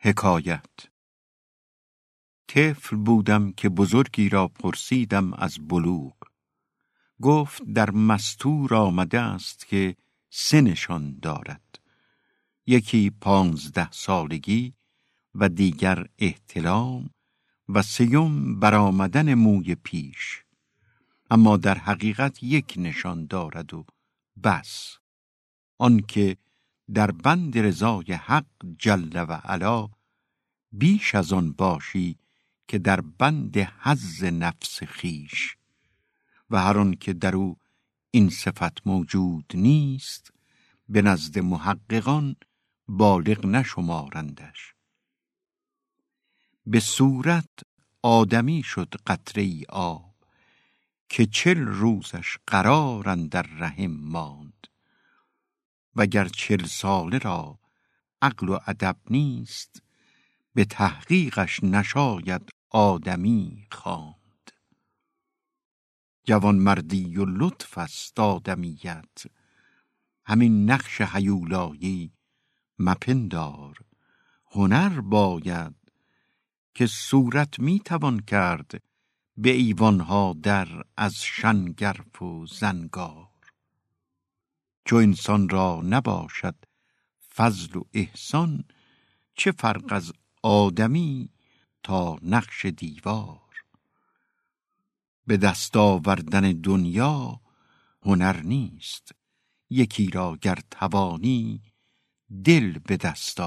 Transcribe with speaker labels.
Speaker 1: حکایت. طفل بودم که بزرگی را پرسیدم از بلوغ. گفت در مستور آمده است که سه نشان دارد. یکی پانزده سالگی و دیگر احتلام و سیوم برآمدن موی پیش. اما در حقیقت یک نشان دارد و بس. آنکه در بند رضای حق جل و علا بیش از آن باشی که در بند حز نفس خیش و هر آن که در او این صفت موجود نیست به نزد محققان بالغ نشمارندش. به صورت آدمی شد قطره ای آب که چل روزش قرار در رحم ماند. وگر چل ساله را عقل و ادب نیست به تحقیقش نشاید آدمی خواند. جوانمردی و لطف است آدمیت همین نقش هیولایی مپندار. هنر باید که صورت می توان کرد به ایوانها در از شنگرف و زنگار. چو انسان را نباشد فضل و احسان چه فرق از آدمی تا نقش دیوار؟ به دست آوردن دنیا هنر نیست یکی را گر توانی دل به دست